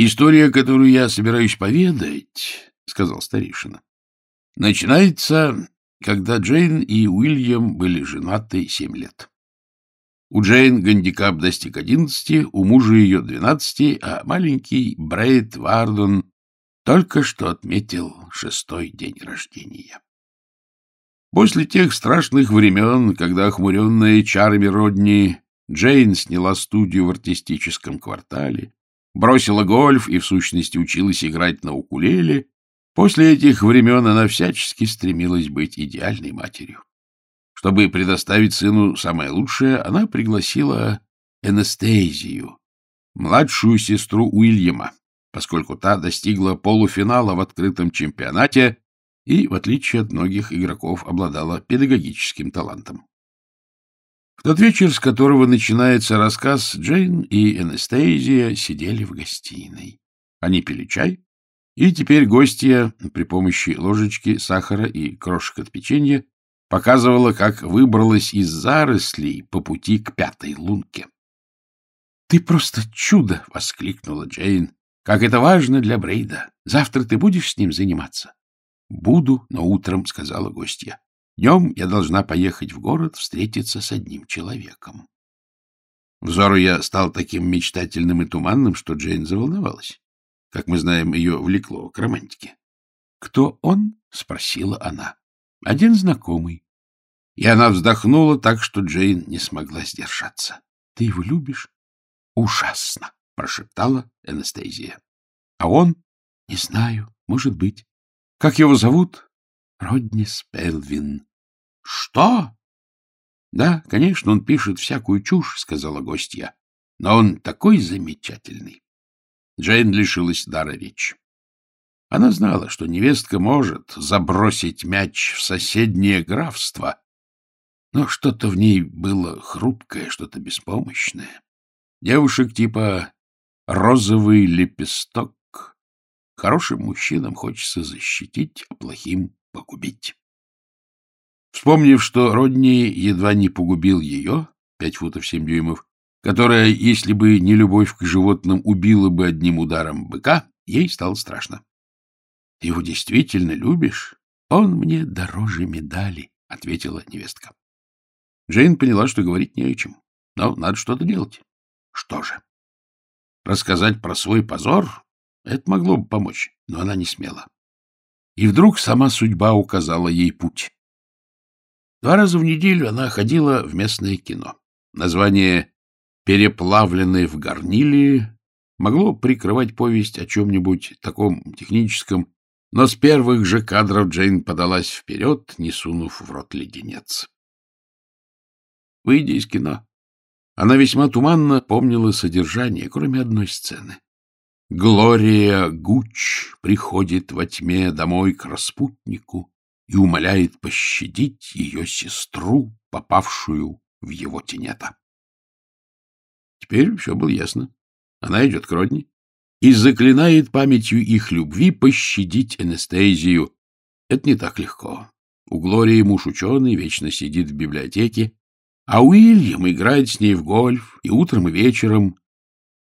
История, которую я собираюсь поведать, — сказал старейшина, — начинается, когда Джейн и Уильям были женаты семь лет. У Джейн гандикап достиг одиннадцати, у мужа ее двенадцати, а маленький Брейд Вардон только что отметил шестой день рождения. После тех страшных времен, когда охмуренная чарами Родни Джейн сняла студию в артистическом квартале, бросила гольф и, в сущности, училась играть на укулеле, после этих времен она всячески стремилась быть идеальной матерью. Чтобы предоставить сыну самое лучшее, она пригласила Энестезию, младшую сестру Уильяма, поскольку та достигла полуфинала в открытом чемпионате и, в отличие от многих игроков, обладала педагогическим талантом. В тот вечер, с которого начинается рассказ, Джейн и Энестезия сидели в гостиной. Они пили чай, и теперь гостья при помощи ложечки, сахара и крошек от печенья показывала, как выбралась из зарослей по пути к пятой лунке. — Ты просто чудо! — воскликнула Джейн. — Как это важно для Брейда! Завтра ты будешь с ним заниматься? — Буду, но утром, — сказала гостья. Днем я должна поехать в город встретиться с одним человеком. Взору я стал таким мечтательным и туманным, что Джейн заволновалась. Как мы знаем, ее влекло к романтике. — Кто он? — спросила она. — Один знакомый. И она вздохнула так, что Джейн не смогла сдержаться. — Ты его любишь? — Ужасно! — прошептала Анастезия. — А он? — Не знаю. Может быть. — Как его зовут? — Родни Спелвин. — Что? — Да, конечно, он пишет всякую чушь, — сказала гостья. — Но он такой замечательный. Джейн лишилась дара речи. Она знала, что невестка может забросить мяч в соседнее графство, но что-то в ней было хрупкое, что-то беспомощное. Девушек типа розовый лепесток. Хорошим мужчинам хочется защитить, а плохим — погубить. Вспомнив, что Родни едва не погубил ее, пять футов семь дюймов, которая, если бы не любовь к животным, убила бы одним ударом быка, ей стало страшно. — Ты его действительно любишь? Он мне дороже медали, — ответила невестка. Джейн поняла, что говорить не о чем, но надо что-то делать. Что же? Рассказать про свой позор? Это могло бы помочь, но она не смела. И вдруг сама судьба указала ей путь. Два раза в неделю она ходила в местное кино. Название «Переплавленные в горниле» могло прикрывать повесть о чем-нибудь таком техническом, но с первых же кадров Джейн подалась вперед, не сунув в рот леденец. Выйдя из кино, она весьма туманно помнила содержание, кроме одной сцены. Глория Гуч приходит во тьме домой к распутнику и умоляет пощадить ее сестру, попавшую в его тенета. Теперь все было ясно. Она идет к Родни и заклинает памятью их любви пощадить Анестезию. Это не так легко. У Глории муж ученый, вечно сидит в библиотеке, а Уильям играет с ней в гольф и утром, и вечером.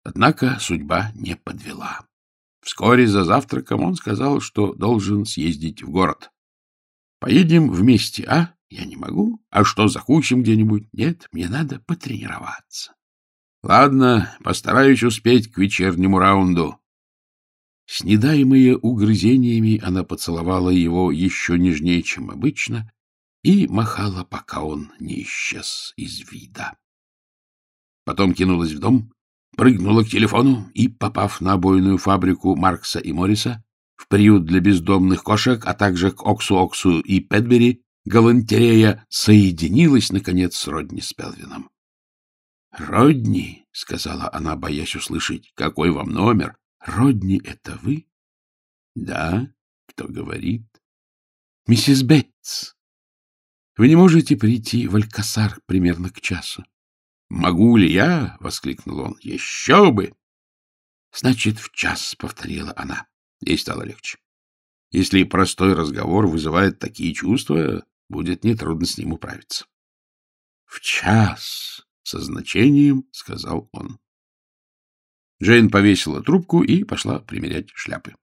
Однако судьба не подвела. Вскоре за завтраком он сказал, что должен съездить в город. Поедем вместе, а? Я не могу. А что, захучим где-нибудь? Нет, мне надо потренироваться. Ладно, постараюсь успеть к вечернему раунду. С недаемые угрызениями она поцеловала его еще нежнее, чем обычно, и махала, пока он не исчез из вида. Потом кинулась в дом, прыгнула к телефону и, попав на обойную фабрику Маркса и Морриса, в приют для бездомных кошек, а также к Оксу-Оксу и Петбери, галантерея соединилась, наконец, с Родни Спелвином. — Родни, — сказала она, боясь услышать, — какой вам номер? — Родни, это вы? — Да. Кто говорит? — Миссис Бейтс. Вы не можете прийти в Алькасар примерно к часу? — Могу ли я? — воскликнул он. — Еще бы! — Значит, в час, — повторила она. Ей стало легче. Если простой разговор вызывает такие чувства, будет нетрудно с ним управиться. — В час, — со значением сказал он. Джейн повесила трубку и пошла примерять шляпы.